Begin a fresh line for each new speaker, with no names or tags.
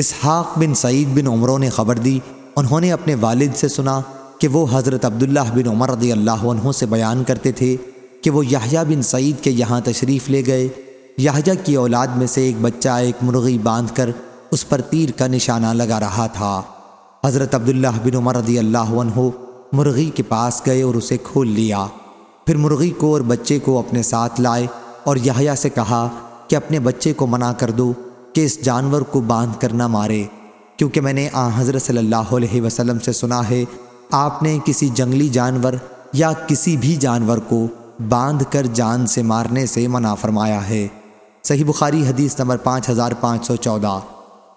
اسحاق بن سعید بن عمروں نے خبر دی۔ انہوں نے اپنے والد سے سنا کہ وہ حضرت عبداللہ بن عمر رضی اللہ عنہ سے بیان کرتے تھے کہ وہ یحییٰ بن سعید کے یہاں تشریف لے گئے۔ یحییٰ کی اولاد میں سے ایک بچہ ایک مرغی باندھ کر اس پر تیر کا نشانہ لگا رہا تھا۔ حضرت عبداللہ بن عمر رضی اللہ عنہ مرغی کے پاس گئے اور اسے کھول لیا۔ پھر مرغی کو اور بچے کو اپنے ساتھ لائے اور یحییٰ سے کہا کہ اپنے بچے کو منع کر دو۔ کہ اس جانور کو باندھ کر نہ مارے، کیونکہ میں نے آ حضرت صلی اللہ علیہ وسلم سے سنا ہے، آپ نے کسی جنگلی جانور یا کسی بھی جانور کو باندھ کر جان سے مارنے سے منع فرمایا ہے۔ صحیح بخاری حدیث نمبر پانچ ہزار پانچ سو چودہ۔